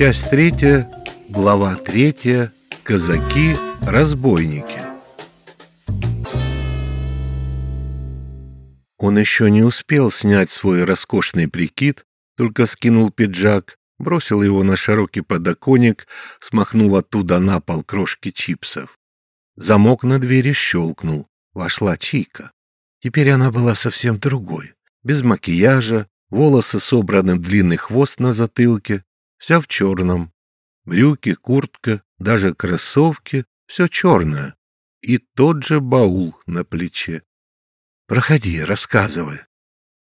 Часть третья, глава третья. Казаки, разбойники. Он еще не успел снять свой роскошный прикид, только скинул пиджак, бросил его на широкий подоконник, смахнув оттуда на пол крошки чипсов. Замок на двери щелкнул. Вошла Чика. Теперь она была совсем другой. Без макияжа, волосы собраны в длинный хвост на затылке, вся в черном. Брюки, куртка, даже кроссовки — все черное. И тот же баул на плече. «Проходи, рассказывай».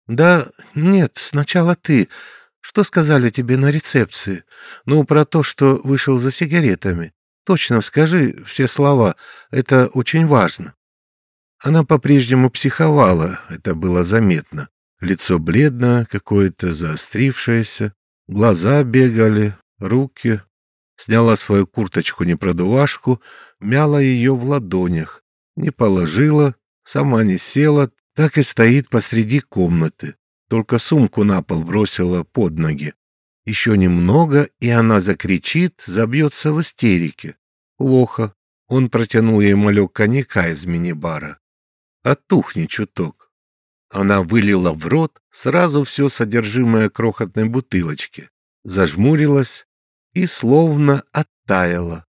«Да нет, сначала ты. Что сказали тебе на рецепции? Ну, про то, что вышел за сигаретами. Точно скажи все слова, это очень важно». Она по-прежнему психовала, это было заметно. Лицо бледное, какое-то заострившееся, глаза бегали, руки. Сняла свою курточку-непродувашку, мяла ее в ладонях, не положила, сама не села, так и стоит посреди комнаты. Только сумку на пол бросила под ноги. Еще немного, и она закричит, забьется в истерике. Плохо. Он протянул ей малек коньяка из мини-бара. Оттухни чуток. Она вылила в рот сразу все содержимое крохотной бутылочки, зажмурилась и словно оттаяла.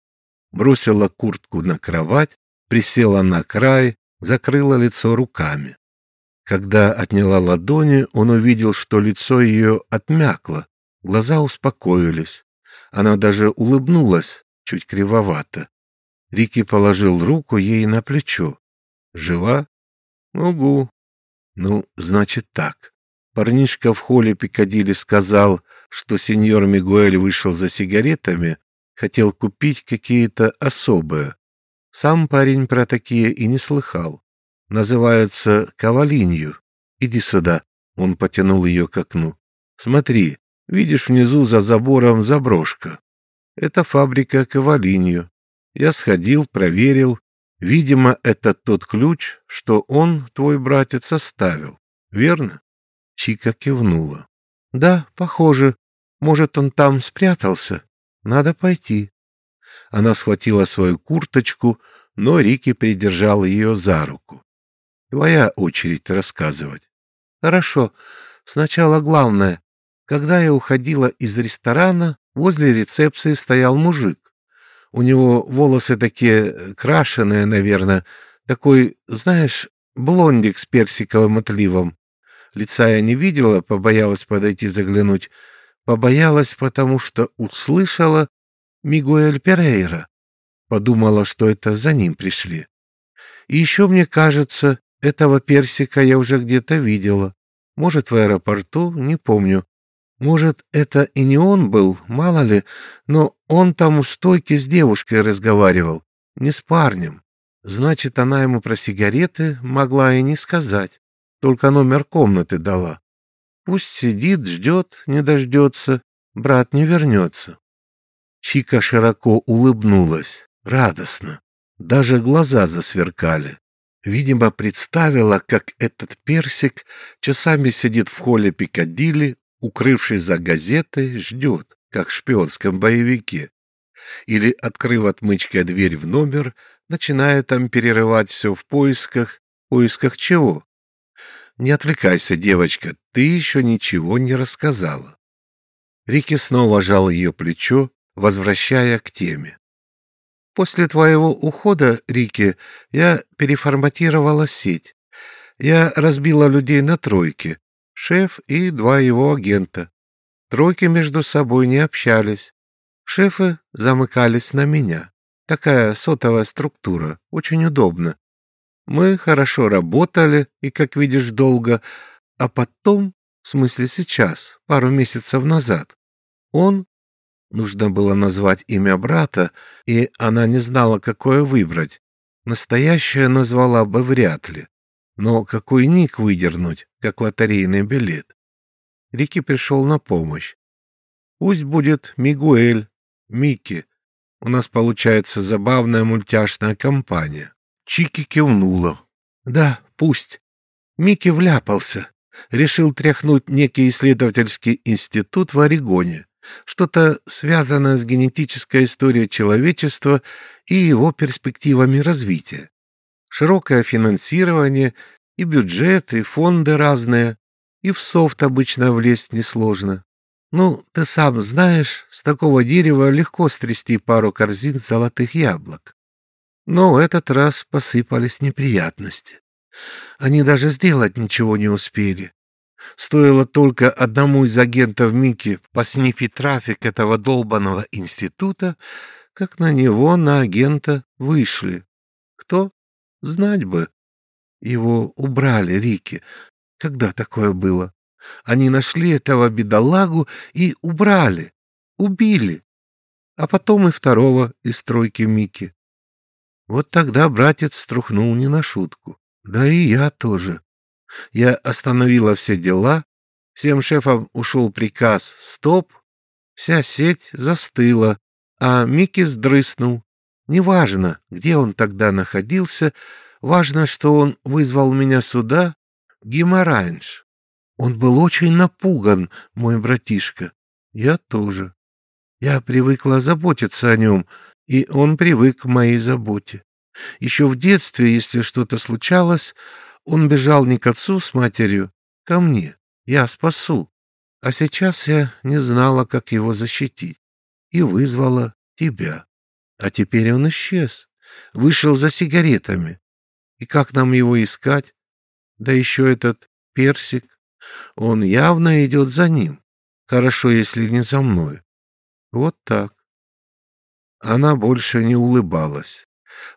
Бросила куртку на кровать, присела на край, закрыла лицо руками. Когда отняла ладони, он увидел, что лицо ее отмякло, глаза успокоились. Она даже улыбнулась, чуть кривовато. Рики положил руку ей на плечо. «Жива?» Угу. Ну, значит так. Парнишка в холле Пикадилли сказал, что сеньор Мигуэль вышел за сигаретами, хотел купить какие-то особые. Сам парень про такие и не слыхал. Называется кавалинью. Иди сюда. Он потянул ее к окну. Смотри, видишь внизу за забором заброшка. Это фабрика кавалинью. Я сходил, проверил, Видимо, это тот ключ, что он, твой братец, оставил. Верно? Чика кивнула. Да, похоже. Может, он там спрятался. Надо пойти. Она схватила свою курточку, но Рики придержал ее за руку. Твоя очередь рассказывать. Хорошо. Сначала главное. Когда я уходила из ресторана, возле рецепции стоял мужик. У него волосы такие э, крашеные, наверное, такой, знаешь, блондик с персиковым отливом. Лица я не видела, побоялась подойти заглянуть. Побоялась, потому что услышала Мигуэль Перейра. Подумала, что это за ним пришли. И еще, мне кажется, этого персика я уже где-то видела. Может, в аэропорту, не помню. Может, это и не он был, мало ли, но он там у стойки с девушкой разговаривал, не с парнем. Значит, она ему про сигареты могла и не сказать, только номер комнаты дала. Пусть сидит, ждет, не дождется, брат не вернется. Чика широко улыбнулась, радостно. Даже глаза засверкали. Видимо, представила, как этот персик часами сидит в холле Пикадилли, укрывшись за газетой, ждет, как в шпионском боевике. Или, открыв отмычкой дверь в номер, начинает там перерывать все в поисках. Поисках чего? Не отвлекайся, девочка, ты еще ничего не рассказала. Рики снова жал ее плечо, возвращая к теме. После твоего ухода, Рики, я переформатировала сеть. Я разбила людей на тройки, шеф и два его агента. Тройки между собой не общались. Шефы замыкались на меня. Такая сотовая структура, очень удобно. Мы хорошо работали, и, как видишь, долго, а потом, в смысле сейчас, пару месяцев назад, он, нужно было назвать имя брата, и она не знала, какое выбрать. Настоящее назвала бы вряд ли. Но какой ник выдернуть, как лотерейный билет? Рики пришел на помощь. Пусть будет Мигуэль, Микки. У нас получается забавная мультяшная компания. Чики кивнула. Да, пусть. Микки вляпался. Решил тряхнуть некий исследовательский институт в Орегоне. Что-то связанное с генетической историей человечества и его перспективами развития. Широкое финансирование и бюджет, и фонды разные, и в софт обычно влезть несложно. Ну, ты сам знаешь, с такого дерева легко стрясти пару корзин золотых яблок. Но в этот раз посыпались неприятности. Они даже сделать ничего не успели. Стоило только одному из агентов Мики поснифить трафик этого долбанного института, как на него, на агента, вышли. Кто? Знать бы. Его убрали, Рики. Когда такое было? Они нашли этого бедолагу и убрали, убили. А потом и второго из стройки Мики. Вот тогда братец струхнул не на шутку. Да и я тоже. Я остановила все дела, всем шефам ушел приказ «Стоп!», вся сеть застыла, а Микки сдрыснул. Неважно, где он тогда находился, важно, что он вызвал меня сюда, Гимаранж. Он был очень напуган, мой братишка. Я тоже. Я привыкла заботиться о нем, и он привык к моей заботе. Еще в детстве, если что-то случалось, он бежал не к отцу с матерью, ко мне. Я спасу. А сейчас я не знала, как его защитить. И вызвала тебя. А теперь он исчез. Вышел за сигаретами. И как нам его искать? Да еще этот персик. Он явно идет за ним. Хорошо, если не за мной. Вот так. Она больше не улыбалась.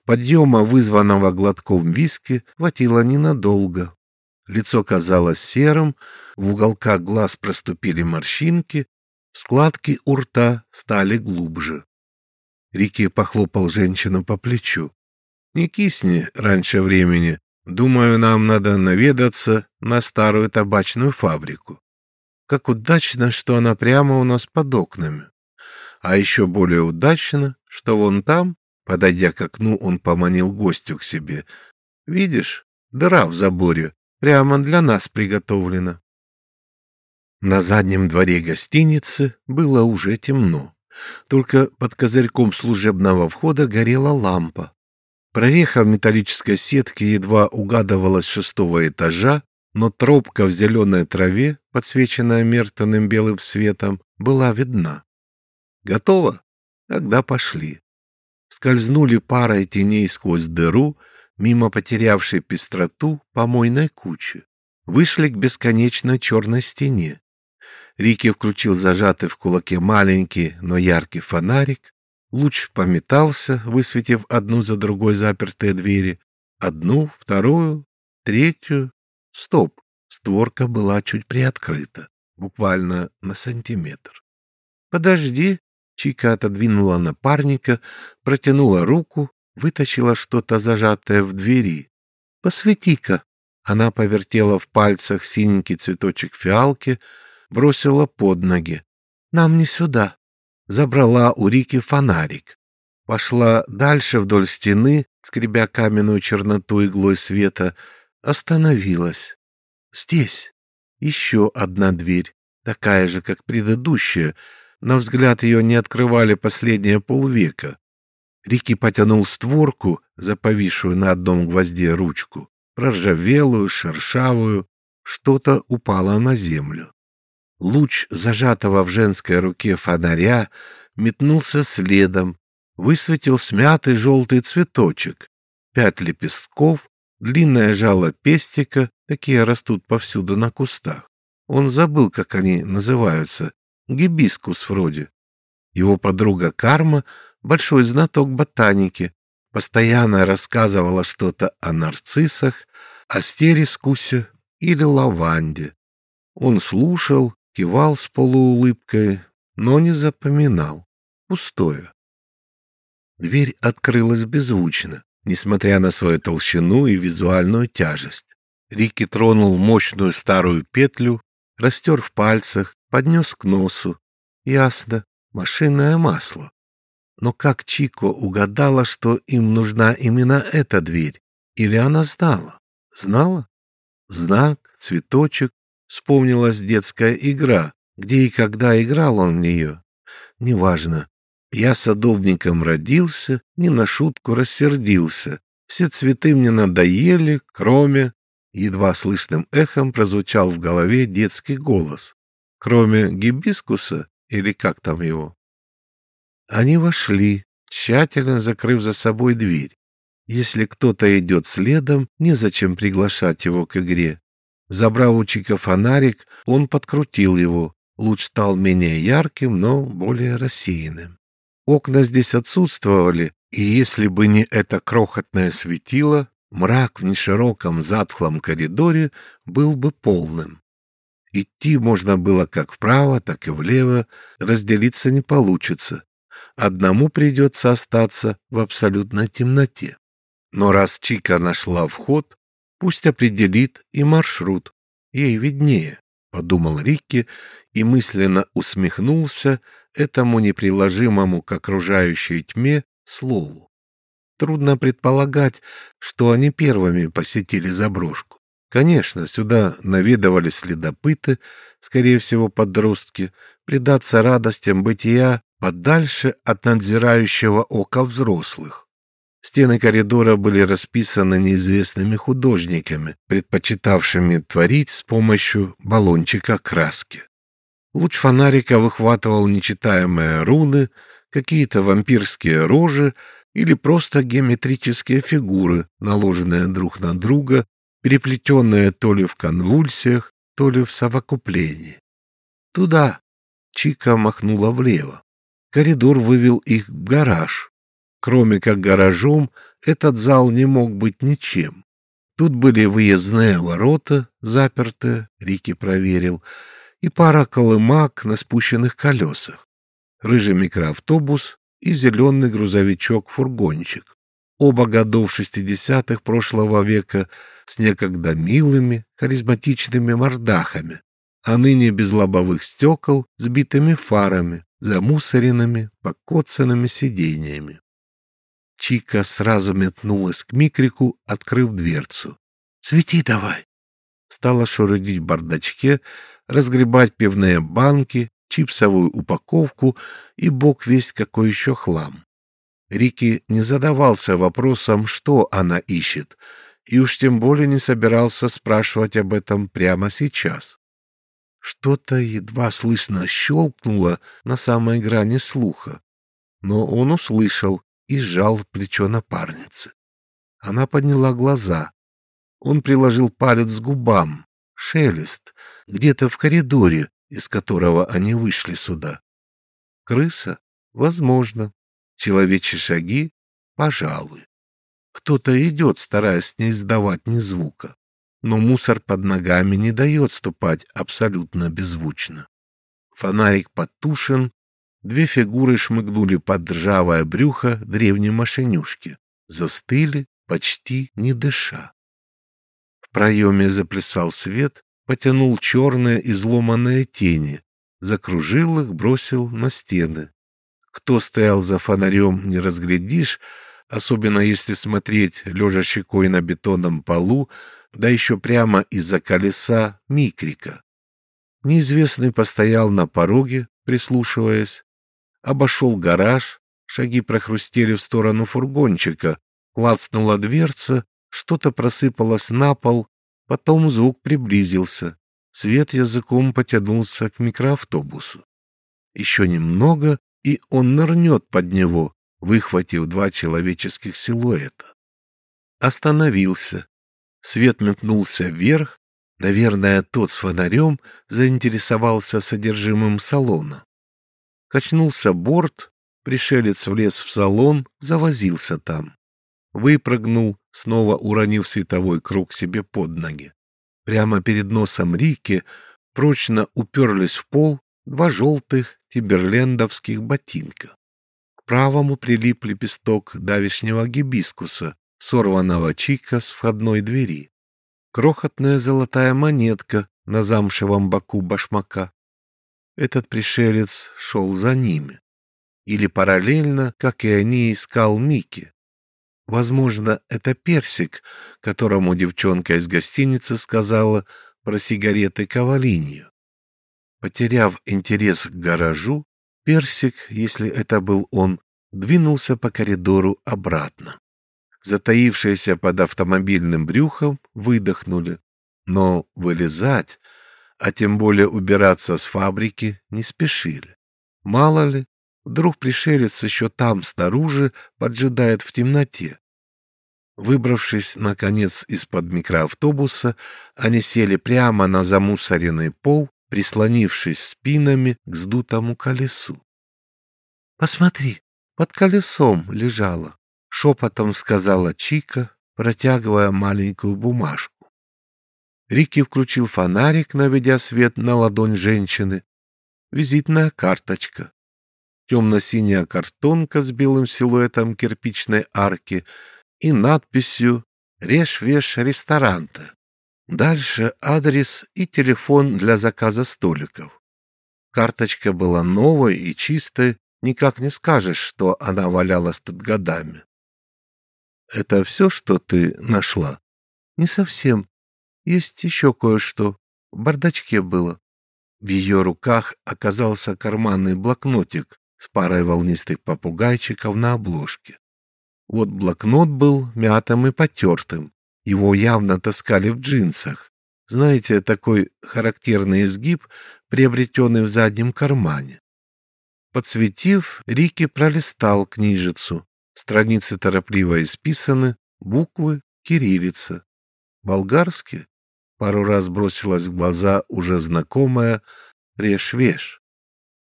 Подъема, вызванного глотком виски, хватило ненадолго. Лицо казалось серым, в уголках глаз проступили морщинки, складки у рта стали глубже. Рики похлопал женщину по плечу. «Не кисни раньше времени. Думаю, нам надо наведаться на старую табачную фабрику. Как удачно, что она прямо у нас под окнами. А еще более удачно, что вон там, подойдя к окну, он поманил гостю к себе. Видишь, дыра в заборе, прямо для нас приготовлена. На заднем дворе гостиницы было уже темно. Только под козырьком служебного входа горела лампа. Прореха в металлической сетке едва угадывалась шестого этажа, но тропка в зеленой траве, подсвеченная мертвенным белым светом, была видна. Готово? Тогда пошли. Скользнули парой теней сквозь дыру, мимо потерявшей пестроту помойной кучи. Вышли к бесконечной черной стене. Рики включил зажатый в кулаке маленький, но яркий фонарик, Луч пометался, высветив одну за другой запертые двери. Одну, вторую, третью. Стоп! Створка была чуть приоткрыта, буквально на сантиметр. «Подожди!» Чика отодвинула напарника, протянула руку, вытащила что-то зажатое в двери. «Посвети-ка!» Она повертела в пальцах синенький цветочек фиалки, бросила под ноги. «Нам не сюда!» Забрала у Рики фонарик. Пошла дальше вдоль стены, скребя каменную черноту иглой света, остановилась. Здесь еще одна дверь, такая же, как предыдущая. На взгляд ее не открывали последние полвека. Рики потянул створку, за повисшую на одном гвозде ручку, проржавелую, шершавую. Что-то упало на землю. Луч зажатого в женской руке фонаря метнулся следом, высветил смятый желтый цветочек, пять лепестков, длинное жало пестика, такие растут повсюду на кустах. Он забыл, как они называются, гибискус вроде. Его подруга Карма, большой знаток ботаники, постоянно рассказывала что-то о нарциссах, астерискусе или лаванде. Он слушал, кивал с полуулыбкой, но не запоминал. Пустое. Дверь открылась беззвучно, несмотря на свою толщину и визуальную тяжесть. Рики тронул мощную старую петлю, растер в пальцах, поднес к носу. Ясно, машинное масло. Но как Чико угадала, что им нужна именно эта дверь? Или она знала? Знала? Знак, цветочек, Вспомнилась детская игра, Где и когда играл он в нее, неважно. Я садовником родился, не на шутку рассердился. Все цветы мне надоели, кроме... Едва слышным эхом прозвучал в голове детский голос. Кроме гибискуса, или как там его? Они вошли, тщательно закрыв за собой дверь. Если кто-то идет следом, незачем приглашать его к игре. Забрав у Чика фонарик, он подкрутил его. Луч стал менее ярким, но более рассеянным. Окна здесь отсутствовали, и если бы не это крохотное светило, мрак в нешироком затхлом коридоре был бы полным. Идти можно было как вправо, так и влево, разделиться не получится. Одному придется остаться в абсолютной темноте. Но раз Чика нашла вход, пусть определит и маршрут. Ей виднее, — подумал Рикки и мысленно усмехнулся этому неприложимому к окружающей тьме слову. Трудно предполагать, что они первыми посетили заброшку. Конечно, сюда наведывались следопыты, скорее всего, подростки, предаться радостям бытия подальше от надзирающего ока взрослых. Стены коридора были расписаны неизвестными художниками, предпочитавшими творить с помощью баллончика краски. Луч фонарика выхватывал нечитаемые руны, какие-то вампирские рожи или просто геометрические фигуры, наложенные друг на друга переплетенная то ли в конвульсиях, то ли в совокуплении. «Туда!» — Чика махнула влево. Коридор вывел их в гараж. Кроме как гаражом, этот зал не мог быть ничем. Тут были выездные ворота, запертые, Рики проверил, и пара колымак на спущенных колесах, рыжий микроавтобус и зеленый грузовичок-фургончик. Оба годов шестидесятых прошлого века с некогда милыми, харизматичными мордахами, а ныне без лобовых стекол, сбитыми фарами, замусоренными, покоцанными сиденьями. Чика сразу метнулась к Микрику, открыв дверцу. «Свети давай!» Стала шурудить в бардачке, разгребать пивные банки, чипсовую упаковку и бог весь какой еще хлам. Рики не задавался вопросом, что она ищет, и уж тем более не собирался спрашивать об этом прямо сейчас. Что-то едва слышно щелкнуло на самой грани слуха, но он услышал и сжал плечо напарницы. Она подняла глаза. Он приложил палец к губам. Шелест, где-то в коридоре, из которого они вышли сюда. Крыса? Возможно. Человечьи шаги? Пожалуй. Кто-то идет, стараясь не издавать ни звука. Но мусор под ногами не дает ступать абсолютно беззвучно. Фонарик потушен, две фигуры шмыгнули под ржавое брюхо древней машинюшки, застыли, почти не дыша. В проеме заплясал свет, потянул черные изломанные тени, закружил их, бросил на стены. Кто стоял за фонарем, не разглядишь, особенно если смотреть, лежа щекой на бетонном полу, да еще прямо из-за колеса микрика. Неизвестный постоял на пороге, прислушиваясь, обошел гараж, шаги прохрустели в сторону фургончика, клацнула дверца, что-то просыпалось на пол, потом звук приблизился, свет языком потянулся к микроавтобусу. Еще немного, и он нырнет под него, выхватив два человеческих силуэта. Остановился. Свет метнулся вверх. Наверное, тот с фонарем заинтересовался содержимым салона. Качнулся борт, пришелец влез в салон, завозился там. Выпрыгнул, снова уронив световой круг себе под ноги. Прямо перед носом Рики прочно уперлись в пол два желтых тиберлендовских ботинка правому прилип лепесток давишнего гибискуса, сорванного чика с входной двери. Крохотная золотая монетка на замшевом боку башмака. Этот пришелец шел за ними. Или параллельно, как и они, искал Мики. Возможно, это персик, которому девчонка из гостиницы сказала про сигареты Кавалинью. Потеряв интерес к гаражу, Персик, если это был он, двинулся по коридору обратно. Затаившиеся под автомобильным брюхом выдохнули, но вылезать, а тем более убираться с фабрики, не спешили. Мало ли, вдруг пришелец еще там снаружи поджидает в темноте. Выбравшись, наконец, из-под микроавтобуса, они сели прямо на замусоренный пол, прислонившись спинами к сдутому колесу. — Посмотри, под колесом лежала, — шепотом сказала Чика, протягивая маленькую бумажку. Рики включил фонарик, наведя свет на ладонь женщины. Визитная карточка. Темно-синяя картонка с белым силуэтом кирпичной арки — и надписью «Режь-веш ресторанта». Дальше адрес и телефон для заказа столиков. Карточка была новой и чистой, никак не скажешь, что она валялась тут годами. «Это все, что ты нашла?» «Не совсем. Есть еще кое-что. В бардачке было». В ее руках оказался карманный блокнотик с парой волнистых попугайчиков на обложке. Вот блокнот был мятым и потертым. Его явно таскали в джинсах. Знаете, такой характерный изгиб, приобретенный в заднем кармане. Подсветив, Рики пролистал книжицу. Страницы торопливо исписаны, буквы кириллица. Болгарски пару раз бросилась в глаза уже знакомая «Режь-веш».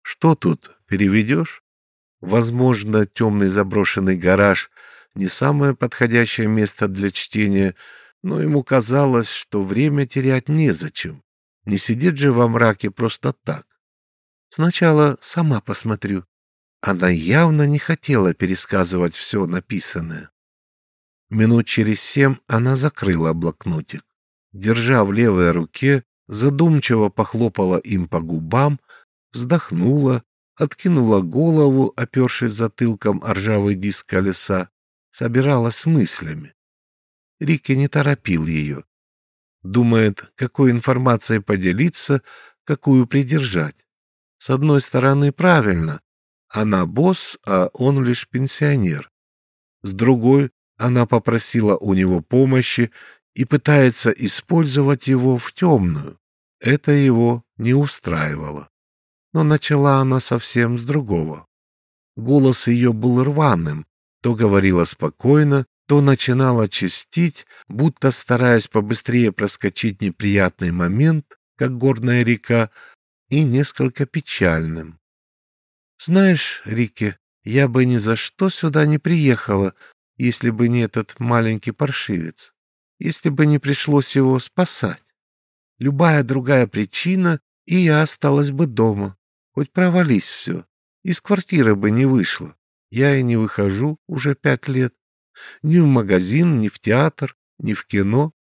Что тут, переведешь? Возможно, темный заброшенный гараж не самое подходящее место для чтения, но ему казалось, что время терять незачем. Не сидеть же во мраке просто так. Сначала сама посмотрю. Она явно не хотела пересказывать все написанное. Минут через семь она закрыла блокнотик. Держа в левой руке, задумчиво похлопала им по губам, вздохнула, откинула голову, опершись затылком о ржавый диск колеса, собиралась с мыслями. Рики не торопил ее. Думает, какой информацией поделиться, какую придержать. С одной стороны, правильно. Она босс, а он лишь пенсионер. С другой, она попросила у него помощи и пытается использовать его в темную. Это его не устраивало. Но начала она совсем с другого. Голос ее был рваным, то говорила спокойно, то начинала чистить, будто стараясь побыстрее проскочить неприятный момент, как горная река, и несколько печальным. «Знаешь, Рике, я бы ни за что сюда не приехала, если бы не этот маленький паршивец, если бы не пришлось его спасать. Любая другая причина, и я осталась бы дома, хоть провались все, из квартиры бы не вышла. Я и не выхожу уже пять лет. Ни в магазин, ни в театр, ни в кино.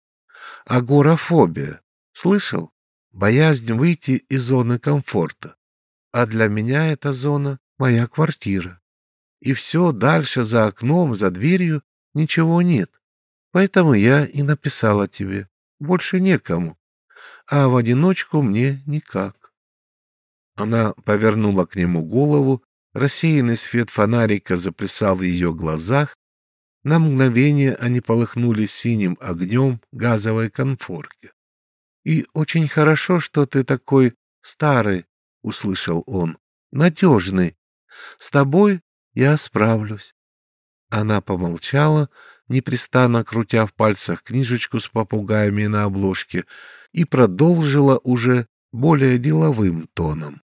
Агорафобия. Слышал? Боязнь выйти из зоны комфорта. А для меня эта зона — моя квартира. И все дальше за окном, за дверью ничего нет. Поэтому я и написала тебе. Больше некому. А в одиночку мне никак. Она повернула к нему голову Рассеянный свет фонарика заплясал в ее глазах. На мгновение они полыхнули синим огнем газовой конфорки. «И очень хорошо, что ты такой старый», — услышал он, — «надежный. С тобой я справлюсь». Она помолчала, непрестанно крутя в пальцах книжечку с попугаями на обложке, и продолжила уже более деловым тоном.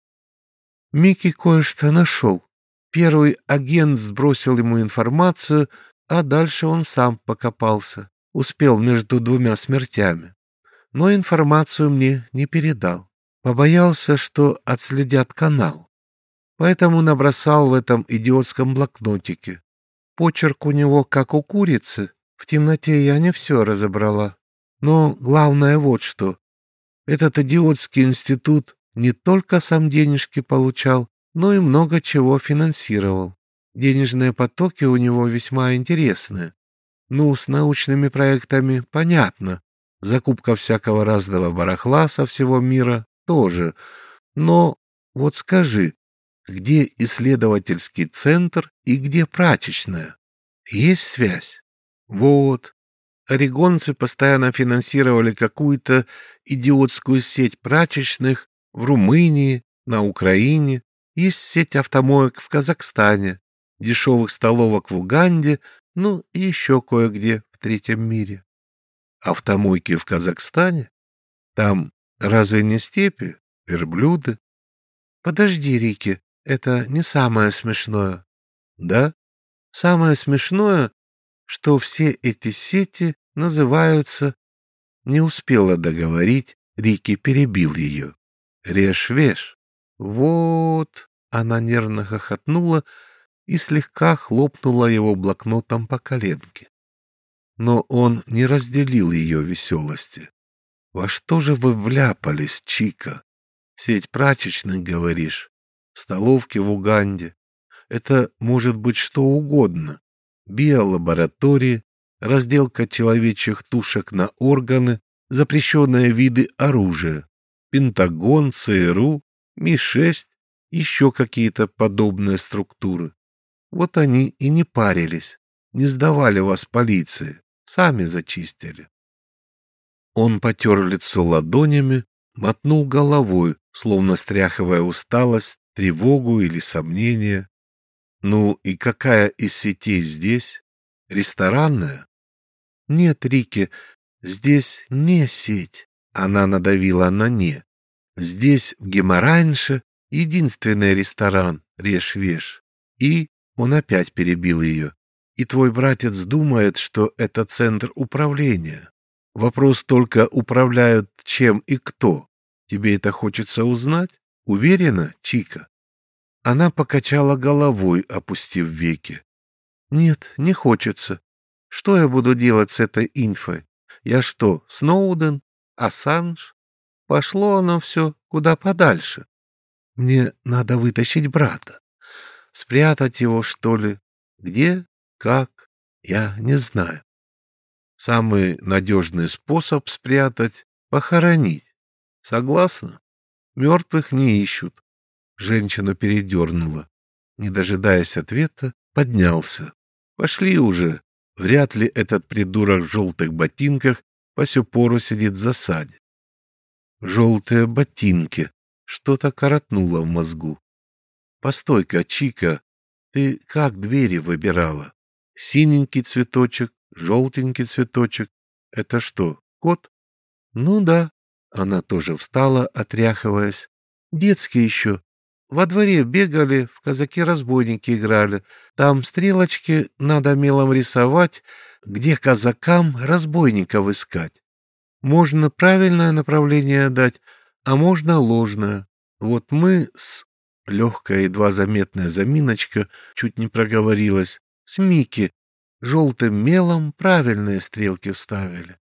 Микки кое-что нашел. Первый агент сбросил ему информацию, а дальше он сам покопался. Успел между двумя смертями. Но информацию мне не передал. Побоялся, что отследят канал. Поэтому набросал в этом идиотском блокнотике. Почерк у него как у курицы. В темноте я не все разобрала. Но главное вот что. Этот идиотский институт не только сам денежки получал, но и много чего финансировал. Денежные потоки у него весьма интересные. Ну, с научными проектами понятно. Закупка всякого разного барахла со всего мира тоже. Но вот скажи, где исследовательский центр и где прачечная? Есть связь? Вот. Орегонцы постоянно финансировали какую-то идиотскую сеть прачечных в Румынии, на Украине. Есть сеть автомоек в Казахстане, дешевых столовок в Уганде, ну и еще кое-где в третьем мире. Автомойки в Казахстане? Там разве не степи, верблюды? Подожди, Рики, это не самое смешное. Да? Самое смешное, что все эти сети называются... Не успела договорить, Рики перебил ее. Режь-веш. Вот... Она нервно хохотнула и слегка хлопнула его блокнотом по коленке. Но он не разделил ее веселости. «Во что же вы вляпались, Чика? Сеть прачечных, говоришь? Столовки в Уганде? Это может быть что угодно. Биолаборатории, разделка человечьих тушек на органы, запрещенные виды оружия, Пентагон, ЦРУ, Ми-6, еще какие-то подобные структуры. Вот они и не парились, не сдавали вас полиции, сами зачистили. Он потер лицо ладонями, мотнул головой, словно стряхивая усталость, тревогу или сомнение. Ну и какая из сетей здесь? Ресторанная? Нет, Рики, здесь не сеть. Она надавила на «не». Здесь, в Гемораньше, единственный ресторан «Режь-веш». И он опять перебил ее. И твой братец думает, что это центр управления. Вопрос только, управляют чем и кто. Тебе это хочется узнать? Уверена, Чика? Она покачала головой, опустив веки. Нет, не хочется. Что я буду делать с этой инфой? Я что, Сноуден? Ассанж? Пошло оно все куда подальше. Мне надо вытащить брата. Спрятать его, что ли? Где? Как? Я не знаю. Самый надежный способ спрятать — похоронить. Согласна? Мертвых не ищут. Женщину передернула. Не дожидаясь ответа, поднялся. Пошли уже. Вряд ли этот придурок в желтых ботинках по сю пору сидит в засаде. Желтые ботинки. Что-то коротнуло в мозгу. Постой-ка, Чика, ты как двери выбирала? Синенький цветочек, желтенький цветочек. Это что, кот? Ну да. Она тоже встала, отряхиваясь. Детский еще. Во дворе бегали, в казаки-разбойники играли. Там стрелочки надо мелом рисовать, где казакам разбойников искать. Можно правильное направление дать, а можно ложное. Вот мы с... Легкая, едва заметная заминочка чуть не проговорилась. С Мики желтым мелом правильные стрелки вставили.